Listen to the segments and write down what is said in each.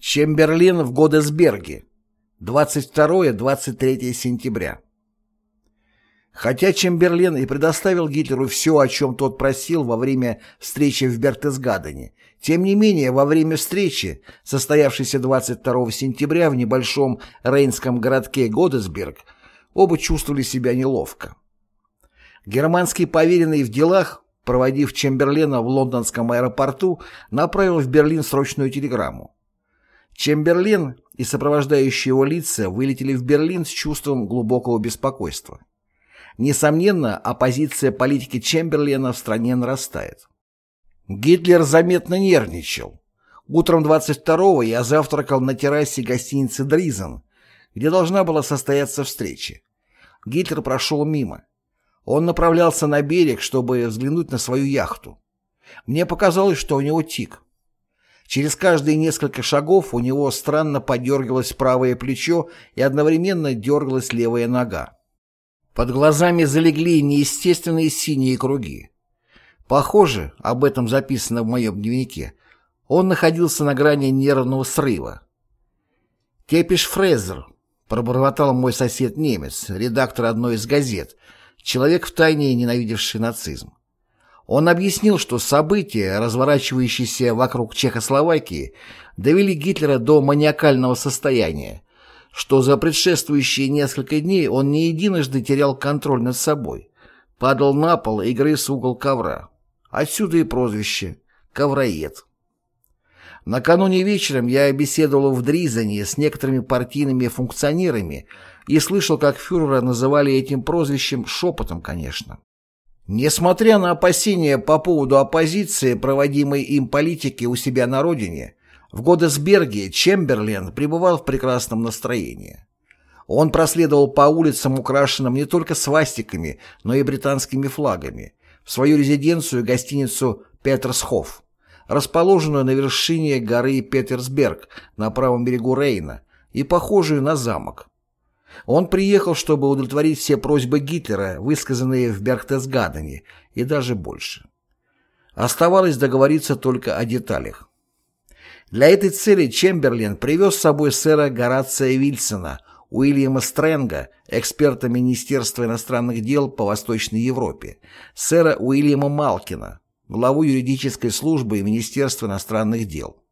Чемберлен в Годесберге. 22-23 сентября. Хотя Чемберлен и предоставил Гитлеру все, о чем тот просил во время встречи в Бертесгадене, тем не менее, во время встречи, состоявшейся 22 сентября в небольшом рейнском городке Годесберг, оба чувствовали себя неловко. Германский поверенный в делах, проводив Чемберлена в лондонском аэропорту, направил в Берлин срочную телеграмму. Чемберлен и сопровождающие его лица вылетели в Берлин с чувством глубокого беспокойства. Несомненно, оппозиция политики Чемберлена в стране нарастает. Гитлер заметно нервничал. Утром 22-го я завтракал на террасе гостиницы «Дризен», где должна была состояться встреча. Гитлер прошел мимо. Он направлялся на берег, чтобы взглянуть на свою яхту. Мне показалось, что у него тик. Через каждые несколько шагов у него странно подергивалось правое плечо и одновременно дергалась левая нога. Под глазами залегли неестественные синие круги. Похоже, об этом записано в моем дневнике, он находился на грани нервного срыва. «Кепиш Фрезер», — пробормотал мой сосед-немец, редактор одной из газет, человек втайне ненавидевший нацизм. Он объяснил, что события, разворачивающиеся вокруг Чехословакии, довели Гитлера до маниакального состояния, что за предшествующие несколько дней он не единожды терял контроль над собой, падал на пол и грыз угол ковра. Отсюда и прозвище «ковроед». Накануне вечером я беседовал в Дризане с некоторыми партийными функционерами и слышал, как фюрера называли этим прозвищем шепотом, конечно. Несмотря на опасения по поводу оппозиции, проводимой им политики у себя на родине, в Годесберге Чемберлен пребывал в прекрасном настроении. Он проследовал по улицам, украшенным не только свастиками, но и британскими флагами, в свою резиденцию гостиницу «Петерсхоф», расположенную на вершине горы Петерсберг на правом берегу Рейна и похожую на замок. Он приехал, чтобы удовлетворить все просьбы Гитлера, высказанные в Берхтесгадене, и даже больше. Оставалось договориться только о деталях. Для этой цели Чемберлен привез с собой сэра Горация Вильсона, Уильяма Стрэнга, эксперта Министерства иностранных дел по Восточной Европе, сэра Уильяма Малкина, главу юридической службы Министерства иностранных дел.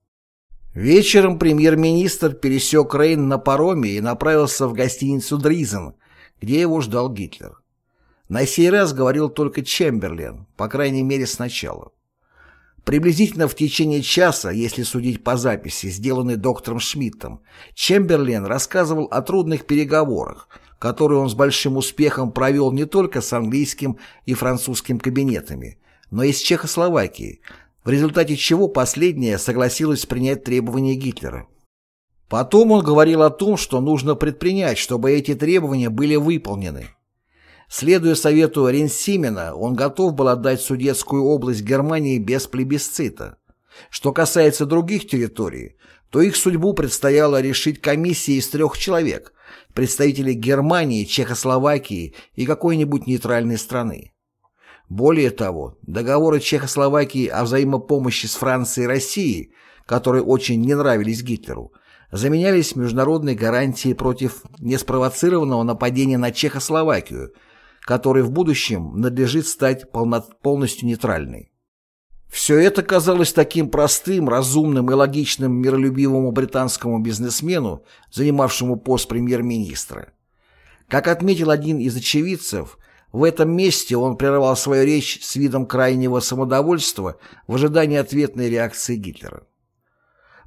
Вечером премьер-министр пересек Рейн на пароме и направился в гостиницу «Дризен», где его ждал Гитлер. На сей раз говорил только Чемберлен, по крайней мере сначала. Приблизительно в течение часа, если судить по записи, сделанной доктором Шмидтом, Чемберлен рассказывал о трудных переговорах, которые он с большим успехом провел не только с английским и французским кабинетами, но и с Чехословакией, в результате чего последняя согласилась принять требования Гитлера. Потом он говорил о том, что нужно предпринять, чтобы эти требования были выполнены. Следуя совету Ренсимена, он готов был отдать Судетскую область Германии без плебисцита. Что касается других территорий, то их судьбу предстояло решить комиссии из трех человек, представителей Германии, Чехословакии и какой-нибудь нейтральной страны. Более того, договоры Чехословакии о взаимопомощи с Францией и Россией, которые очень не нравились Гитлеру, заменялись международной гарантией против неспровоцированного нападения на Чехословакию, которой в будущем надлежит стать полно полностью нейтральной. Все это казалось таким простым, разумным и логичным миролюбивому британскому бизнесмену, занимавшему пост премьер-министра. Как отметил один из очевидцев, в этом месте он прервал свою речь с видом крайнего самодовольства в ожидании ответной реакции Гитлера.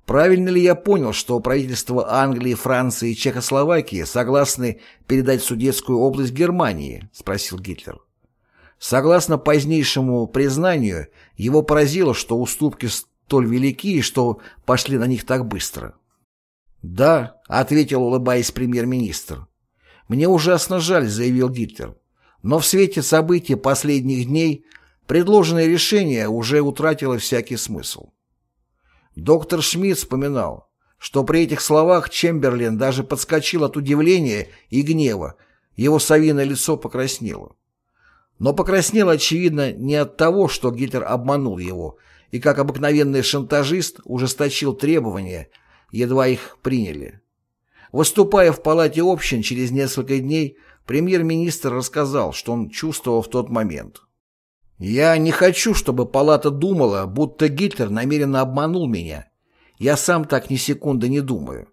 Правильно ли я понял, что правительства Англии, Франции и Чехословакии согласны передать Судетскую область Германии? – спросил Гитлер. Согласно позднейшему признанию, его поразило, что уступки столь велики, что пошли на них так быстро. «Да», — ответил, улыбаясь премьер-министр. «Мне ужасно жаль», — заявил Гитлер. Но в свете событий последних дней предложенное решение уже утратило всякий смысл. Доктор Шмидт вспоминал, что при этих словах Чемберлен даже подскочил от удивления и гнева, его совиное лицо покраснело. Но покраснело, очевидно, не от того, что Гитлер обманул его и, как обыкновенный шантажист, ужесточил требования, едва их приняли. Выступая в палате общин через несколько дней, премьер-министр рассказал, что он чувствовал в тот момент. «Я не хочу, чтобы палата думала, будто Гитлер намеренно обманул меня. Я сам так ни секунды не думаю.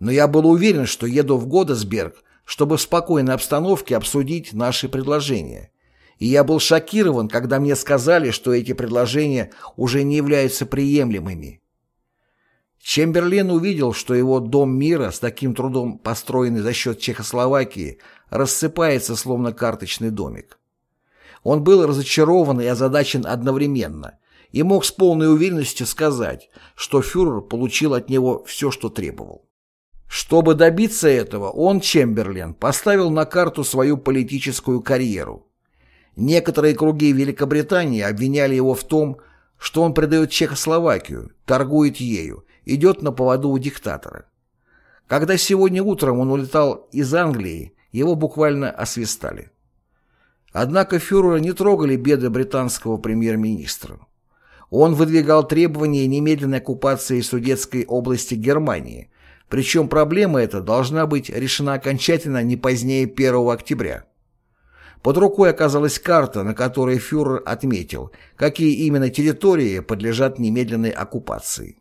Но я был уверен, что еду в Годесберг, чтобы в спокойной обстановке обсудить наши предложения. И я был шокирован, когда мне сказали, что эти предложения уже не являются приемлемыми. Чемберлен увидел, что его Дом мира, с таким трудом построенный за счет Чехословакии, рассыпается, словно карточный домик. Он был разочарован и озадачен одновременно и мог с полной уверенностью сказать, что фюрер получил от него все, что требовал. Чтобы добиться этого, он, Чемберлен, поставил на карту свою политическую карьеру. Некоторые круги Великобритании обвиняли его в том, что он предает Чехословакию, торгует ею, идет на поводу у диктатора. Когда сегодня утром он улетал из Англии, его буквально освистали. Однако фюрера не трогали беды британского премьер-министра. Он выдвигал требования немедленной оккупации Судетской области Германии, причем проблема эта должна быть решена окончательно не позднее 1 октября. Под рукой оказалась карта, на которой фюрер отметил, какие именно территории подлежат немедленной оккупации.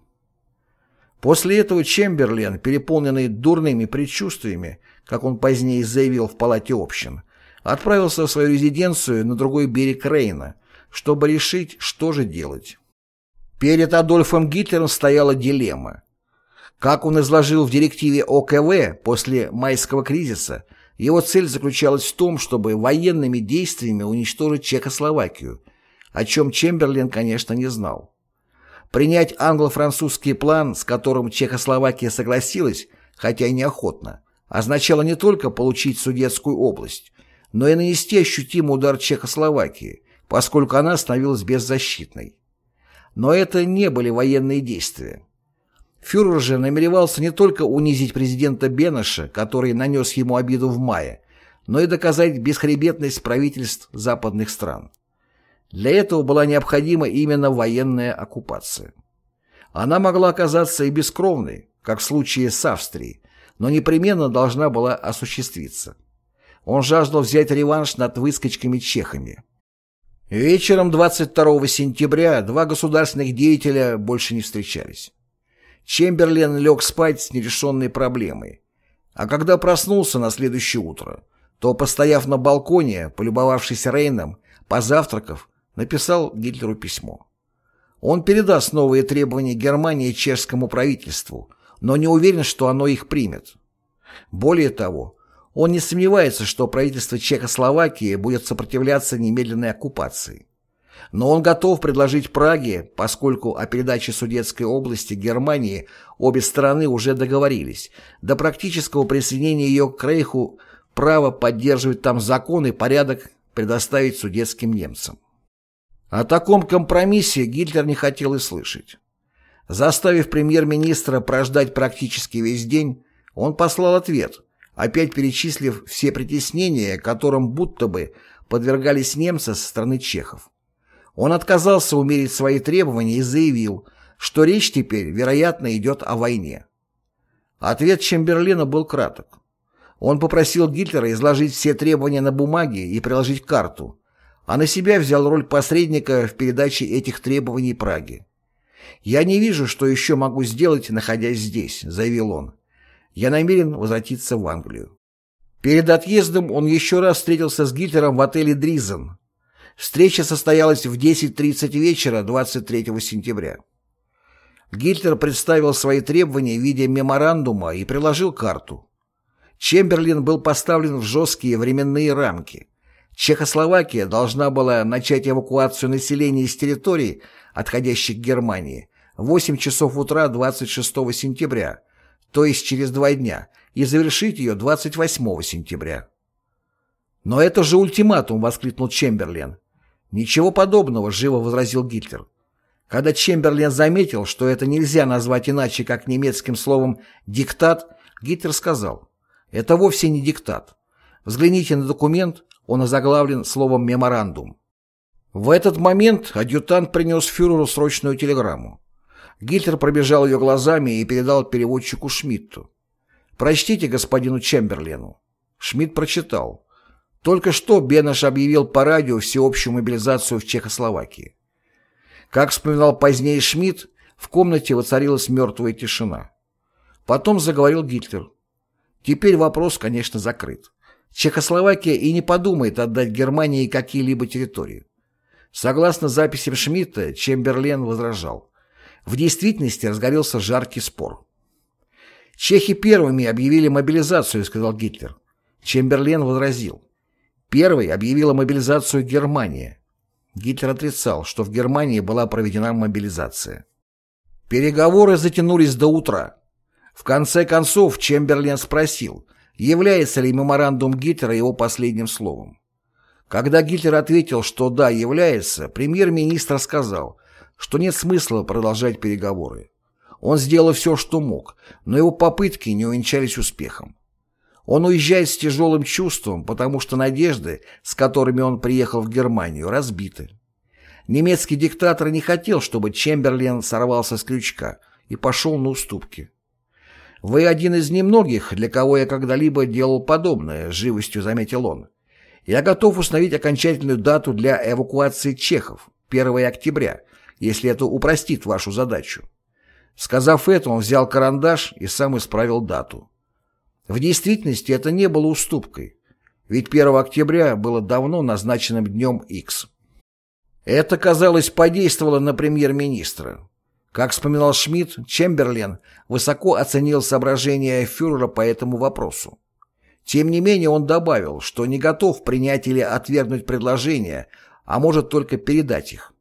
После этого Чемберлен, переполненный дурными предчувствиями, как он позднее заявил в палате общин, отправился в свою резиденцию на другой берег Рейна, чтобы решить, что же делать. Перед Адольфом Гитлером стояла дилемма. Как он изложил в директиве ОКВ после майского кризиса, его цель заключалась в том, чтобы военными действиями уничтожить Чехословакию, о чем Чемберлен, конечно, не знал. Принять англо-французский план, с которым Чехословакия согласилась, хотя и неохотно, означало не только получить Судетскую область, но и нанести ощутимый удар Чехословакии, поскольку она становилась беззащитной. Но это не были военные действия. Фюрер же намеревался не только унизить президента Бенеша, который нанес ему обиду в мае, но и доказать бесхребетность правительств западных стран. Для этого была необходима именно военная оккупация. Она могла оказаться и бескровной, как в случае с Австрией, но непременно должна была осуществиться. Он жаждал взять реванш над выскочками-чехами. Вечером 22 сентября два государственных деятеля больше не встречались. Чемберлен лег спать с нерешенной проблемой. А когда проснулся на следующее утро, то, постояв на балконе, полюбовавшись Рейном, позавтракав, написал Гитлеру письмо. Он передаст новые требования Германии чешскому правительству, но не уверен, что оно их примет. Более того, он не сомневается, что правительство Чехословакии будет сопротивляться немедленной оккупации. Но он готов предложить Праге, поскольку о передаче Судетской области Германии обе стороны уже договорились, до практического присоединения ее к Рейху право поддерживать там закон и порядок предоставить судетским немцам. О таком компромиссе Гитлер не хотел и слышать. Заставив премьер-министра прождать практически весь день, он послал ответ, опять перечислив все притеснения, которым будто бы подвергались немцы со стороны чехов. Он отказался умерить свои требования и заявил, что речь теперь, вероятно, идет о войне. Ответ Чемберлина был краток. Он попросил Гитлера изложить все требования на бумаге и приложить карту, а на себя взял роль посредника в передаче этих требований Праге. «Я не вижу, что еще могу сделать, находясь здесь», — заявил он. «Я намерен возвратиться в Англию». Перед отъездом он еще раз встретился с Гитлером в отеле «Дризен», Встреча состоялась в 10.30 вечера 23 сентября. Гитлер представил свои требования в виде меморандума и приложил карту. Чемберлин был поставлен в жесткие временные рамки. Чехословакия должна была начать эвакуацию населения из территорий, отходящих к Германии, в 8 часов утра 26 сентября, то есть через два дня, и завершить ее 28 сентября. «Но это же ультиматум!» — воскликнул Чемберлен. «Ничего подобного», — живо возразил Гитлер. Когда Чемберлен заметил, что это нельзя назвать иначе, как немецким словом «диктат», Гитлер сказал, «Это вовсе не диктат. Взгляните на документ, он озаглавлен словом «меморандум». В этот момент адъютант принес фюреру срочную телеграмму. Гитлер пробежал ее глазами и передал переводчику Шмидту. «Прочтите господину Чемберлену». Шмидт прочитал. Только что Бенеш объявил по радио всеобщую мобилизацию в Чехословакии. Как вспоминал позднее Шмидт, в комнате воцарилась мертвая тишина. Потом заговорил Гитлер. Теперь вопрос, конечно, закрыт. Чехословакия и не подумает отдать Германии какие-либо территории. Согласно записям Шмидта, Чемберлен возражал. В действительности разгорелся жаркий спор. «Чехи первыми объявили мобилизацию», — сказал Гитлер. Чемберлен возразил. Первой объявила мобилизацию Германия. Гитлер отрицал, что в Германии была проведена мобилизация. Переговоры затянулись до утра. В конце концов Чемберлен спросил, является ли меморандум Гитлера его последним словом. Когда Гитлер ответил, что да, является, премьер-министр сказал, что нет смысла продолжать переговоры. Он сделал все, что мог, но его попытки не увенчались успехом. Он уезжает с тяжелым чувством, потому что надежды, с которыми он приехал в Германию, разбиты. Немецкий диктатор не хотел, чтобы Чемберлен сорвался с крючка и пошел на уступки. «Вы один из немногих, для кого я когда-либо делал подобное», — живостью заметил он. «Я готов установить окончательную дату для эвакуации чехов, 1 октября, если это упростит вашу задачу». Сказав это, он взял карандаш и сам исправил дату. В действительности это не было уступкой, ведь 1 октября было давно назначенным днем X. Это, казалось, подействовало на премьер-министра. Как вспоминал Шмидт, Чемберлен высоко оценил соображения фюрера по этому вопросу. Тем не менее он добавил, что не готов принять или отвергнуть предложения, а может только передать их.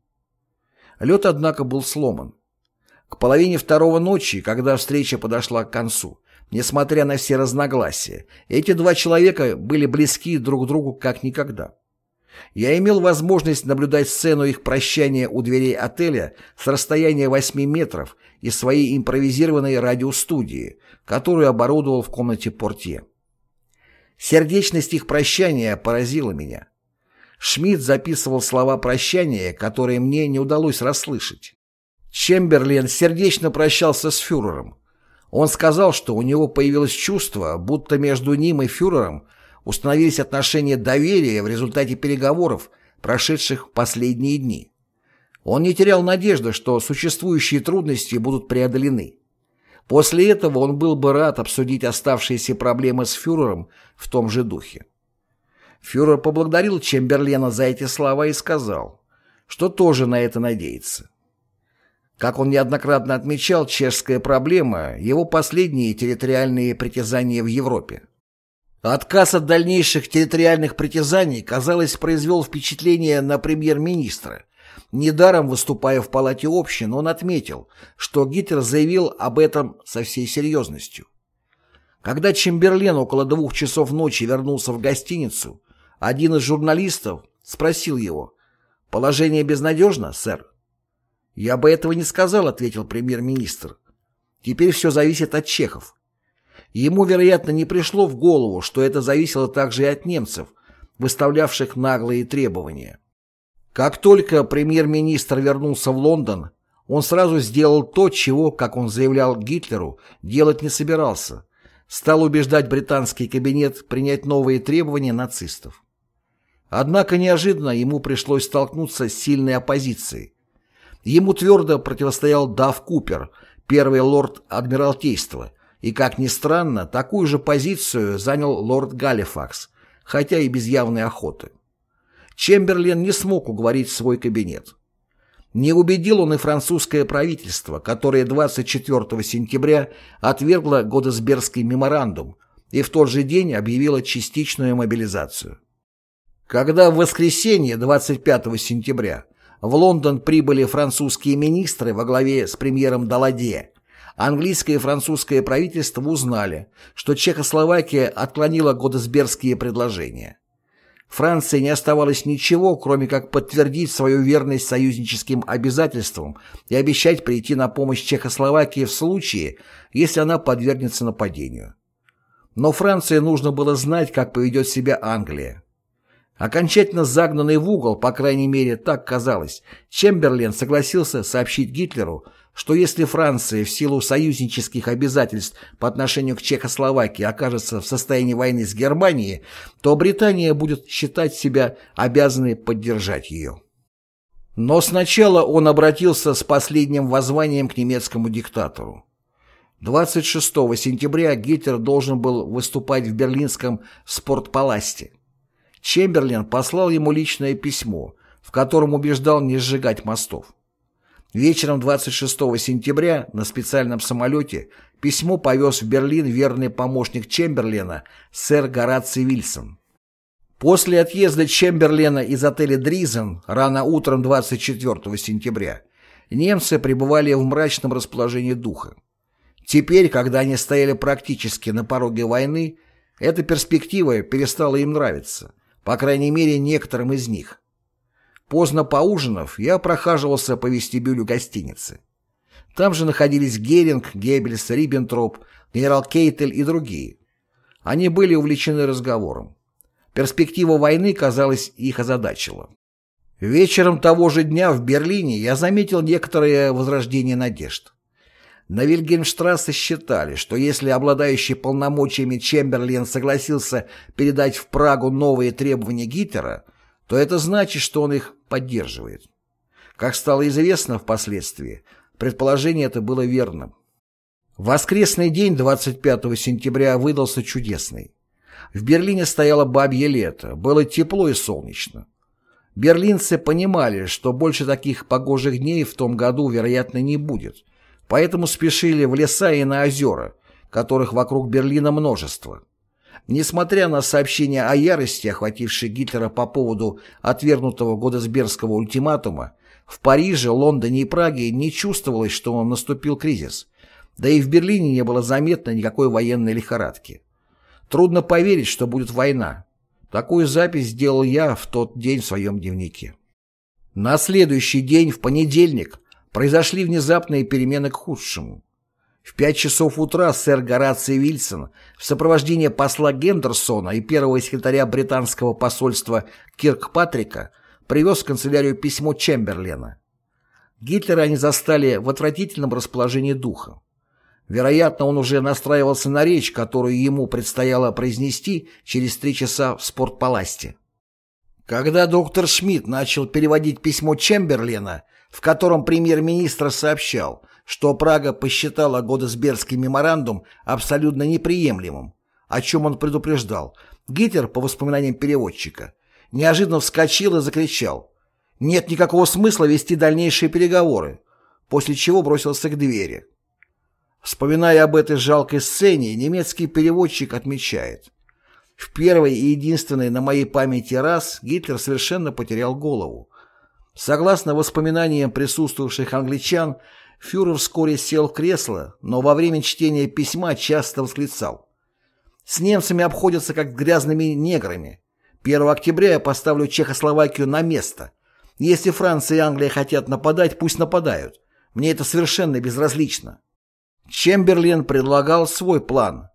Лед, однако, был сломан. К половине второго ночи, когда встреча подошла к концу, несмотря на все разногласия, эти два человека были близки друг к другу как никогда. Я имел возможность наблюдать сцену их прощания у дверей отеля с расстояния 8 метров из своей импровизированной радиостудии, которую оборудовал в комнате портье. Сердечность их прощания поразила меня. Шмидт записывал слова прощания, которые мне не удалось расслышать. Чемберлен сердечно прощался с фюрером. Он сказал, что у него появилось чувство, будто между ним и фюрером установились отношения доверия в результате переговоров, прошедших последние дни. Он не терял надежды, что существующие трудности будут преодолены. После этого он был бы рад обсудить оставшиеся проблемы с фюрером в том же духе. Фюрер поблагодарил Чемберлена за эти слова и сказал, что тоже на это надеется. Как он неоднократно отмечал, чешская проблема – его последние территориальные притязания в Европе. Отказ от дальнейших территориальных притязаний, казалось, произвел впечатление на премьер-министра. Недаром выступая в Палате общин, он отметил, что Гитлер заявил об этом со всей серьезностью. Когда Чемберлен около двух часов ночи вернулся в гостиницу, один из журналистов спросил его, «Положение безнадежно, сэр?» «Я бы этого не сказал», — ответил премьер-министр. «Теперь все зависит от чехов. Ему, вероятно, не пришло в голову, что это зависело также и от немцев, выставлявших наглые требования. Как только премьер-министр вернулся в Лондон, он сразу сделал то, чего, как он заявлял Гитлеру, делать не собирался. Стал убеждать британский кабинет принять новые требования нацистов. Однако неожиданно ему пришлось столкнуться с сильной оппозицией. Ему твердо противостоял Дав Купер, первый лорд Адмиралтейства, и, как ни странно, такую же позицию занял лорд Галифакс, хотя и без явной охоты. Чемберлен не смог уговорить свой кабинет. Не убедил он и французское правительство, которое 24 сентября отвергло Годесбергский меморандум и в тот же день объявило частичную мобилизацию. Когда в воскресенье 25 сентября в Лондон прибыли французские министры во главе с премьером Даладье, английское и французское правительство узнали, что Чехословакия отклонила Годесбергские предложения. Франции не оставалось ничего, кроме как подтвердить свою верность союзническим обязательствам и обещать прийти на помощь Чехословакии в случае, если она подвергнется нападению. Но Франции нужно было знать, как поведет себя Англия. Окончательно загнанный в угол, по крайней мере, так казалось, Чемберлен согласился сообщить Гитлеру, что если Франция в силу союзнических обязательств по отношению к Чехословакии окажется в состоянии войны с Германией, то Британия будет считать себя обязанной поддержать ее. Но сначала он обратился с последним воззванием к немецкому диктатору. 26 сентября Гитлер должен был выступать в берлинском спортпаласте. Чемберлен послал ему личное письмо, в котором убеждал не сжигать мостов. Вечером 26 сентября на специальном самолете письмо повез в Берлин верный помощник Чемберлена сэр Гораций Вильсон. После отъезда Чемберлена из отеля «Дризен» рано утром 24 сентября немцы пребывали в мрачном расположении духа. Теперь, когда они стояли практически на пороге войны, эта перспектива перестала им нравиться, по крайней мере некоторым из них. Поздно поужинав, я прохаживался по вестибюлю гостиницы. Там же находились Геринг, Геббельс, Риббентроп, генерал Кейтель и другие. Они были увлечены разговором. Перспектива войны, казалось, их озадачила. Вечером того же дня в Берлине я заметил некоторое возрождение надежд. На Вильгельмштрассе считали, что если обладающий полномочиями Чемберлен согласился передать в Прагу новые требования Гитлера, то это значит, что он их поддерживает. Как стало известно впоследствии, предположение это было верным. Воскресный день 25 сентября выдался чудесный. В Берлине стояло бабье лето, было тепло и солнечно. Берлинцы понимали, что больше таких погожих дней в том году, вероятно, не будет, поэтому спешили в леса и на озера, которых вокруг Берлина множество. Несмотря на сообщения о ярости, охватившей Гитлера по поводу отвергнутого Годесбергского ультиматума, в Париже, Лондоне и Праге не чувствовалось, что наступил кризис, да и в Берлине не было заметно никакой военной лихорадки. Трудно поверить, что будет война. Такую запись сделал я в тот день в своем дневнике. На следующий день, в понедельник, произошли внезапные перемены к худшему. В пять часов утра сэр Гораций Вильсон в сопровождении посла Гендерсона и первого секретаря британского посольства Киркпатрика привез в канцелярию письмо Чемберлена. Гитлера они застали в отвратительном расположении духа. Вероятно, он уже настраивался на речь, которую ему предстояло произнести через три часа в спортпаласте. Когда доктор Шмидт начал переводить письмо Чемберлена, в котором премьер-министр сообщал, что Прага посчитала Годесбергский меморандум абсолютно неприемлемым, о чем он предупреждал, Гитлер, по воспоминаниям переводчика, неожиданно вскочил и закричал «Нет никакого смысла вести дальнейшие переговоры», после чего бросился к двери. Вспоминая об этой жалкой сцене, немецкий переводчик отмечает. В первый и единственный на моей памяти раз Гитлер совершенно потерял голову. Согласно воспоминаниям присутствовавших англичан, фюрер вскоре сел в кресло, но во время чтения письма часто восклицал. «С немцами обходятся как грязными неграми. 1 октября я поставлю Чехословакию на место. Если Франция и Англия хотят нападать, пусть нападают. Мне это совершенно безразлично». Чемберлен предлагал свой план.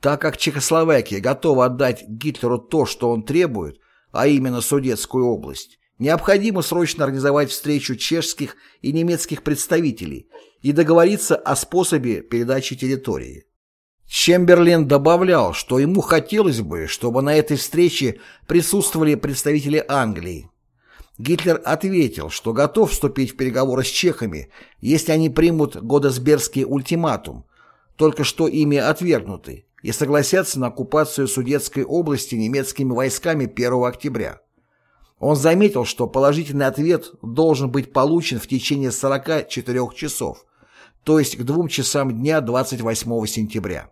Так как Чехословакия готова отдать Гитлеру то, что он требует, а именно Судетскую область, необходимо срочно организовать встречу чешских и немецких представителей и договориться о способе передачи территории. Чемберлен добавлял, что ему хотелось бы, чтобы на этой встрече присутствовали представители Англии, Гитлер ответил, что готов вступить в переговоры с чехами, если они примут Годесбергский ультиматум, только что ими отвергнутый, и согласятся на оккупацию Судетской области немецкими войсками 1 октября. Он заметил, что положительный ответ должен быть получен в течение 44 часов, то есть к двум часам дня 28 сентября.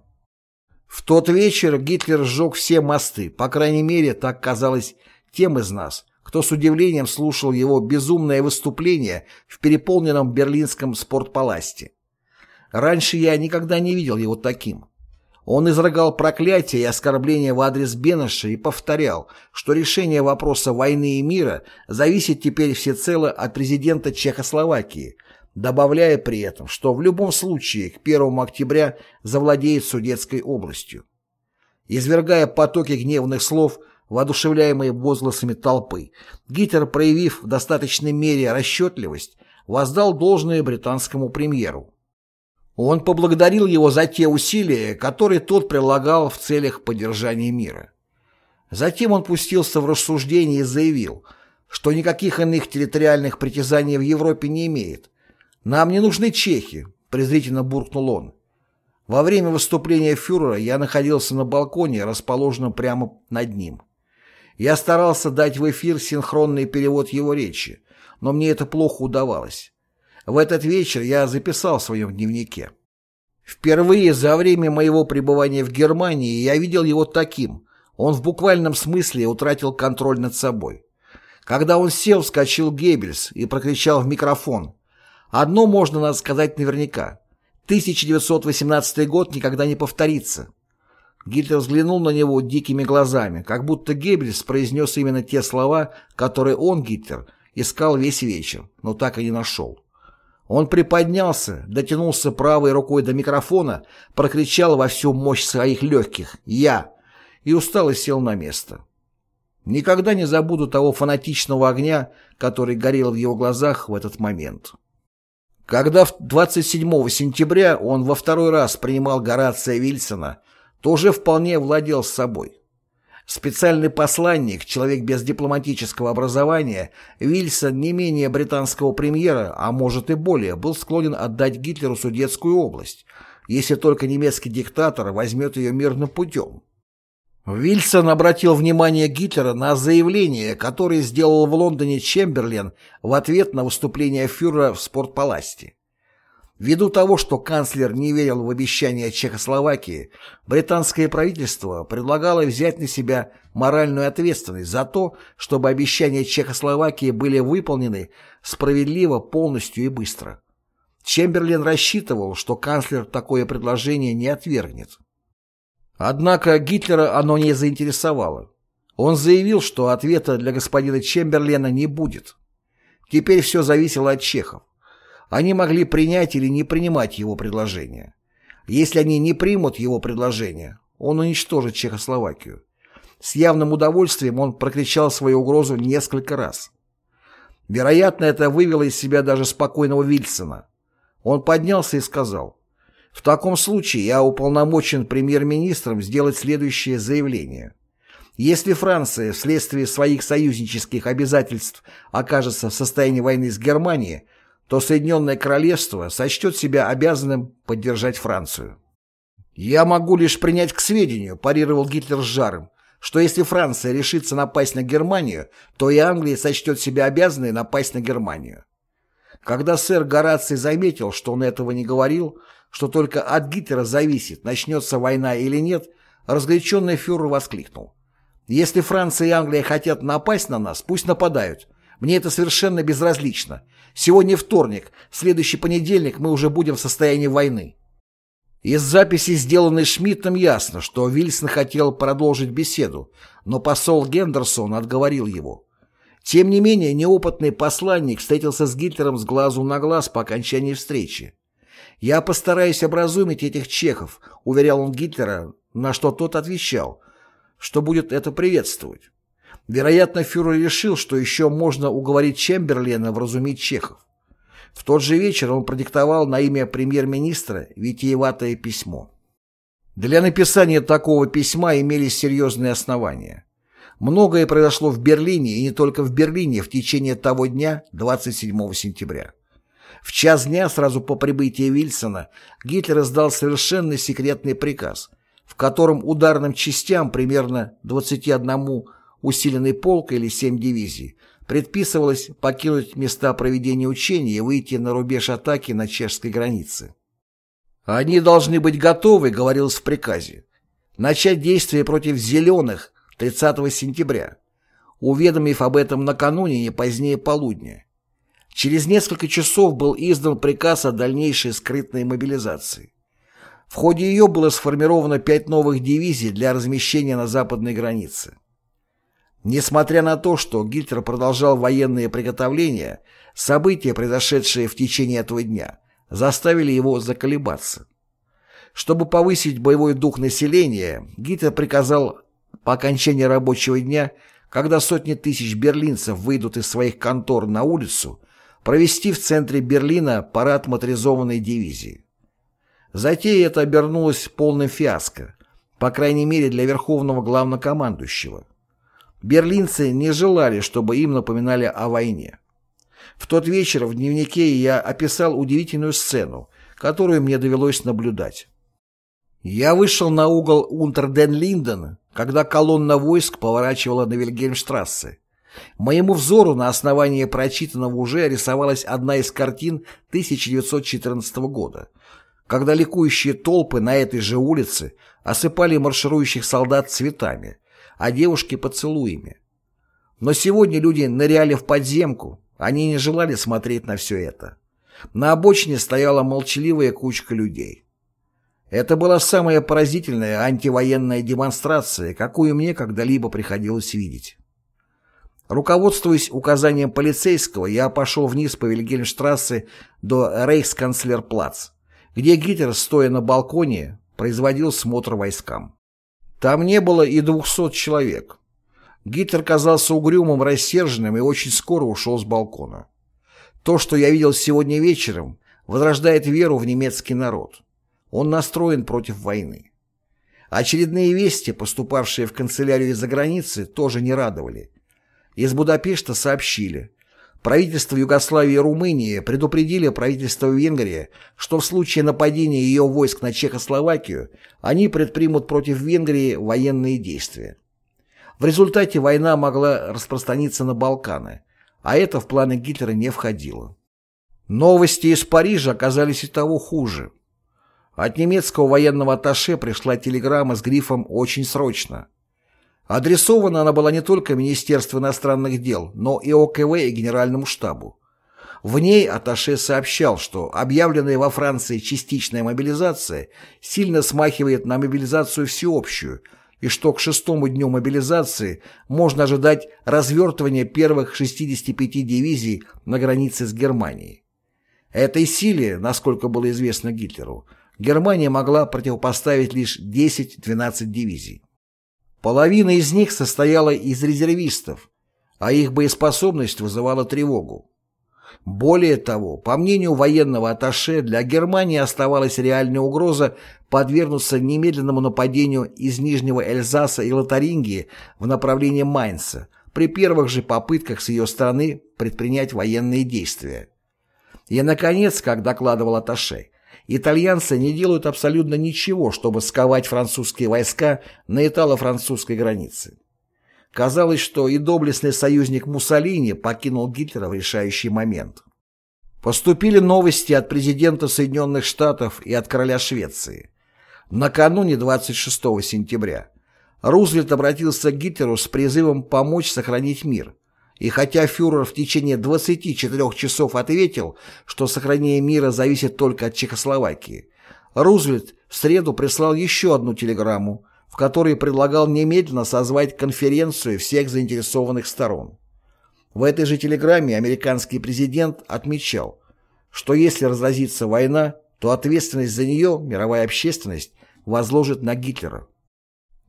В тот вечер Гитлер сжег все мосты, по крайней мере, так казалось тем из нас, кто с удивлением слушал его безумное выступление в переполненном берлинском спортпаласте. Раньше я никогда не видел его таким. Он изрыгал проклятия и оскорбления в адрес Бенеша и повторял, что решение вопроса войны и мира зависит теперь всецело от президента Чехословакии, добавляя при этом, что в любом случае к 1 октября завладеет Судетской областью. Извергая потоки гневных слов, воодушевляемые возгласами толпы, Гитлер, проявив в достаточной мере расчетливость, воздал должное британскому премьеру. Он поблагодарил его за те усилия, которые тот прилагал в целях поддержания мира. Затем он пустился в рассуждение и заявил, что никаких иных территориальных притязаний в Европе не имеет. «Нам не нужны чехи», — презрительно буркнул он. Во время выступления фюрера я находился на балконе, расположенном прямо над ним. Я старался дать в эфир синхронный перевод его речи, но мне это плохо удавалось. В этот вечер я записал в своем дневнике. Впервые за время моего пребывания в Германии я видел его таким. Он в буквальном смысле утратил контроль над собой. Когда он сел, вскочил Геббельс и прокричал в микрофон. Одно можно надо сказать наверняка. 1918 год никогда не повторится. Гитлер взглянул на него дикими глазами, как будто Геббельс произнес именно те слова, которые он, Гитлер, искал весь вечер, но так и не нашел. Он приподнялся, дотянулся правой рукой до микрофона, прокричал во всю мощь своих легких «Я!» и устало сел на место. Никогда не забуду того фанатичного огня, который горел в его глазах в этот момент. Когда 27 сентября он во второй раз принимал Горация Вильсона, то уже вполне владел собой. Специальный посланник, человек без дипломатического образования, Вильсон не менее британского премьера, а может и более, был склонен отдать Гитлеру Судетскую область, если только немецкий диктатор возьмет ее мирным путем. Вильсон обратил внимание Гитлера на заявление, которое сделал в Лондоне Чемберлен в ответ на выступление фюрера в спортпаласте. Ввиду того, что канцлер не верил в обещания Чехословакии, британское правительство предлагало взять на себя моральную ответственность за то, чтобы обещания Чехословакии были выполнены справедливо, полностью и быстро. Чемберлен рассчитывал, что канцлер такое предложение не отвергнет. Однако Гитлера оно не заинтересовало. Он заявил, что ответа для господина Чемберлена не будет. Теперь все зависело от чехов. Они могли принять или не принимать его предложение. Если они не примут его предложение, он уничтожит Чехословакию. С явным удовольствием он прокричал свою угрозу несколько раз. Вероятно, это вывело из себя даже спокойного Вильсона. Он поднялся и сказал, в таком случае я уполномочен премьер-министром сделать следующее заявление. Если Франция вследствие своих союзнических обязательств окажется в состоянии войны с Германией, то Соединенное Королевство сочтет себя обязанным поддержать Францию. «Я могу лишь принять к сведению», – парировал Гитлер с жаром, что если Франция решится напасть на Германию, то и Англия сочтет себя обязанной напасть на Германию. Когда сэр Гораций заметил, что он этого не говорил, что только от Гитлера зависит, начнется война или нет, разгоряченный фюрер воскликнул. «Если Франция и Англия хотят напасть на нас, пусть нападают. Мне это совершенно безразлично. Сегодня вторник, следующий понедельник мы уже будем в состоянии войны». Из записи, сделанной Шмидтом, ясно, что Вильсон хотел продолжить беседу, но посол Гендерсон отговорил его. Тем не менее, неопытный посланник встретился с Гитлером с глазу на глаз по окончании встречи. «Я постараюсь образумить этих чехов», — уверял он Гитлера, на что тот отвечал, что будет это приветствовать. Вероятно, фюрер решил, что еще можно уговорить Чемберлена вразумить чехов. В тот же вечер он продиктовал на имя премьер-министра витиеватое письмо. Для написания такого письма имелись серьезные основания. Многое произошло в Берлине и не только в Берлине в течение того дня, 27 сентября. В час дня, сразу по прибытии Вильсона, Гитлер издал совершенно секретный приказ, в котором ударным частям примерно 21 усиленный полк или 7 дивизий предписывалось покинуть места проведения учений и выйти на рубеж атаки на чешской границе. «Они должны быть готовы», — говорилось в приказе, начать действия против «зеленых» 30 сентября, уведомив об этом накануне не позднее полудня. Через несколько часов был издан приказ о дальнейшей скрытной мобилизации. В ходе ее было сформировано пять новых дивизий для размещения на западной границе. Несмотря на то, что Гитлер продолжал военные приготовления, события, произошедшие в течение этого дня, заставили его заколебаться. Чтобы повысить боевой дух населения, Гитлер приказал по окончании рабочего дня, когда сотни тысяч берлинцев выйдут из своих контор на улицу, провести в центре Берлина парад моторизованной дивизии. Затея это обернулась полным фиаско, по крайней мере для верховного главнокомандующего. Берлинцы не желали, чтобы им напоминали о войне. В тот вечер в дневнике я описал удивительную сцену, которую мне довелось наблюдать. Я вышел на угол Унтерден-Линден, когда колонна войск поворачивала на Вильгельмштрассе. Моему взору на основании прочитанного уже рисовалась одна из картин 1914 года, когда ликующие толпы на этой же улице осыпали марширующих солдат цветами, а девушки поцелуями. Но сегодня люди ныряли в подземку, они не желали смотреть на все это. На обочине стояла молчаливая кучка людей. Это была самая поразительная антивоенная демонстрация, какую мне когда-либо приходилось видеть. Руководствуясь указанием полицейского, я пошел вниз по Вильгельмштрассе до Рейхсканцлерплац, где Гитлер, стоя на балконе, производил смотр войскам. Там не было и двухсот человек. Гитлер казался угрюмым, рассерженным и очень скоро ушел с балкона. То, что я видел сегодня вечером, возрождает веру в немецкий народ. Он настроен против войны. Очередные вести, поступавшие в канцелярию из-за границы, тоже не радовали. Из Будапешта сообщили. Правительство Югославии и Румынии предупредили правительство Венгрии, что в случае нападения ее войск на Чехословакию они предпримут против Венгрии военные действия. В результате война могла распространиться на Балканы, а это в планы Гитлера не входило. Новости из Парижа оказались и того хуже. От немецкого военного атташе пришла телеграмма с грифом «Очень срочно». Адресована она была не только Министерству иностранных дел, но и ОКВ и Генеральному штабу. В ней атташе сообщал, что объявленная во Франции частичная мобилизация сильно смахивает на мобилизацию всеобщую, и что к шестому дню мобилизации можно ожидать развертывания первых 65 дивизий на границе с Германией. Этой силе, насколько было известно Гитлеру, Германия могла противопоставить лишь 10-12 дивизий. Половина из них состояла из резервистов, а их боеспособность вызывала тревогу. Более того, по мнению военного атташе, для Германии оставалась реальная угроза подвергнуться немедленному нападению из Нижнего Эльзаса и Лотарингии в направлении Майнца при первых же попытках с ее стороны предпринять военные действия. И, наконец, как докладывал атташе, итальянцы не делают абсолютно ничего, чтобы сковать французские войска на итало-французской границе. Казалось, что и доблестный союзник Муссолини покинул Гитлера в решающий момент. Поступили новости от президента Соединенных Штатов и от короля Швеции. Накануне 26 сентября Рузвельт обратился к Гитлеру с призывом помочь сохранить мир, и хотя фюрер в течение 24 часов ответил, что сохранение мира зависит только от Чехословакии, Рузвельт в среду прислал еще одну телеграмму, в которой предлагал немедленно созвать конференцию всех заинтересованных сторон. В этой же телеграмме американский президент отмечал, что если разразится война, то ответственность за нее мировая общественность возложит на Гитлера.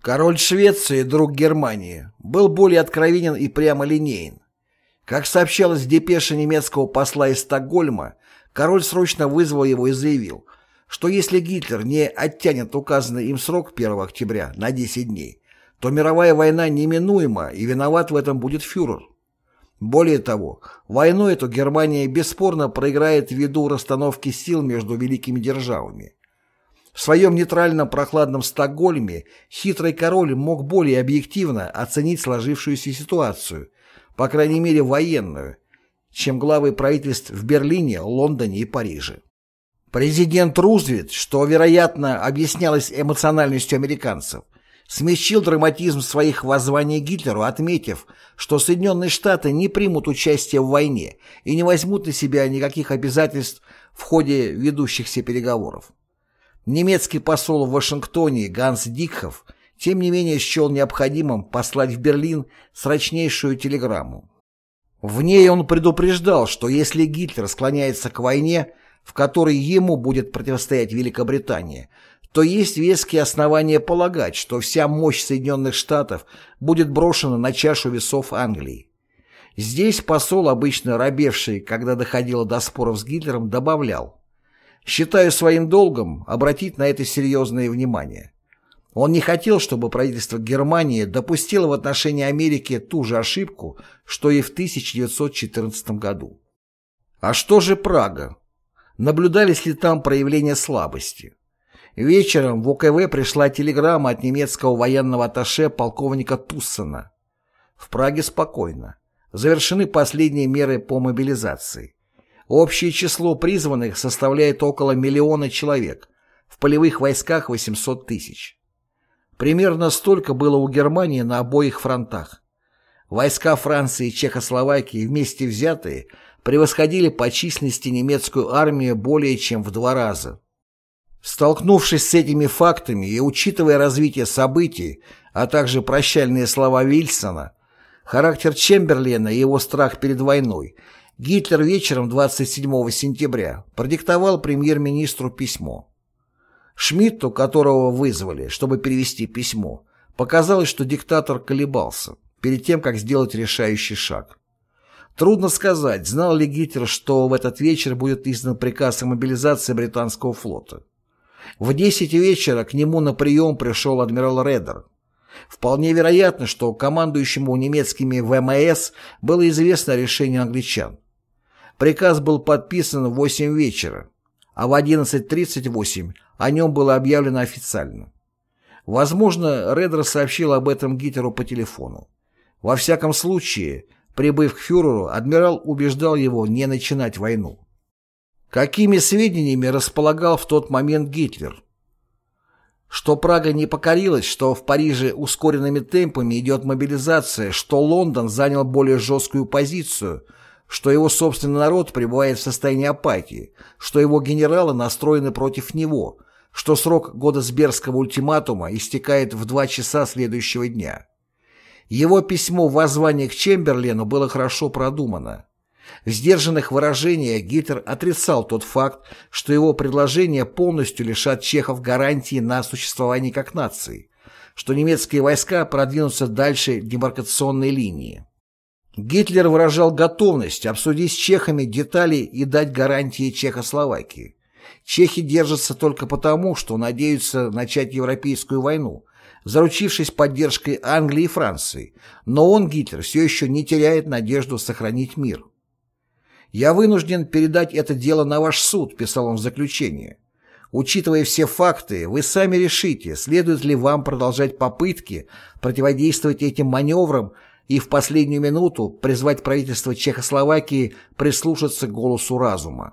Король Швеции, друг Германии, был более откровенен и прямолинеен. Как сообщалось в депеше немецкого посла из Стокгольма, король срочно вызвал его и заявил, что если Гитлер не оттянет указанный им срок 1 октября на 10 дней, то мировая война неминуема и виноват в этом будет фюрер. Более того, войну эту Германия бесспорно проиграет ввиду расстановки сил между великими державами. В своем нейтральном прохладном Стокгольме хитрый король мог более объективно оценить сложившуюся ситуацию, по крайней мере военную, чем главы правительств в Берлине, Лондоне и Париже. Президент Рузвельт, что, вероятно, объяснялось эмоциональностью американцев, смягчил драматизм своих воззваний Гитлеру, отметив, что Соединенные Штаты не примут участие в войне и не возьмут на себя никаких обязательств в ходе ведущихся переговоров. Немецкий посол в Вашингтоне Ганс Дикхов тем не менее счел необходимым послать в Берлин срочнейшую телеграмму. В ней он предупреждал, что если Гитлер склоняется к войне, в которой ему будет противостоять Великобритания, то есть веские основания полагать, что вся мощь Соединенных Штатов будет брошена на чашу весов Англии. Здесь посол, обычно робевший, когда доходило до споров с Гитлером, добавлял «Считаю своим долгом обратить на это серьезное внимание». Он не хотел, чтобы правительство Германии допустило в отношении Америки ту же ошибку, что и в 1914 году. А что же Прага? Наблюдались ли там проявления слабости? Вечером в УКВ пришла телеграмма от немецкого военного атташе полковника Туссена. В Праге спокойно. Завершены последние меры по мобилизации. Общее число призванных составляет около миллиона человек, в полевых войсках 800 тысяч. Примерно столько было у Германии на обоих фронтах. Войска Франции и Чехословакии вместе взятые превосходили по численности немецкую армию более чем в два раза. Столкнувшись с этими фактами и учитывая развитие событий, а также прощальные слова Вильсона, характер Чемберлена и его страх перед войной, Гитлер вечером 27 сентября продиктовал премьер-министру письмо. Шмидту, которого вызвали, чтобы перевести письмо, показалось, что диктатор колебался перед тем, как сделать решающий шаг. Трудно сказать, знал ли Гитлер, что в этот вечер будет издан приказ о мобилизации британского флота. В 10 вечера к нему на прием пришел адмирал Редер. Вполне вероятно, что командующему немецкими ВМС было известно решение англичан. Приказ был подписан в 8 вечера, а в 11.38 о нем было объявлено официально. Возможно, Редер сообщил об этом Гитлеру по телефону. Во всяком случае, прибыв к фюреру, адмирал убеждал его не начинать войну. Какими сведениями располагал в тот момент Гитлер? Что Прага не покорилась, что в Париже ускоренными темпами идет мобилизация, что Лондон занял более жесткую позицию – что его собственный народ пребывает в состоянии апатии, что его генералы настроены против него, что срок Годесбергского ультиматума истекает в два часа следующего дня. Его письмо в воззвании к Чемберлену было хорошо продумано. В сдержанных выражениях Гитлер отрицал тот факт, что его предложения полностью лишат чехов гарантии на существование как нации, что немецкие войска продвинутся дальше демаркационной линии. Гитлер выражал готовность обсудить с чехами детали и дать гарантии Чехословакии. Чехи держатся только потому, что надеются начать Европейскую войну, заручившись поддержкой Англии и Франции, но он, Гитлер, все еще не теряет надежду сохранить мир. «Я вынужден передать это дело на ваш суд», – писал он в заключении. «Учитывая все факты, вы сами решите, следует ли вам продолжать попытки противодействовать этим маневрам и в последнюю минуту призвать правительство Чехословакии прислушаться к голосу разума.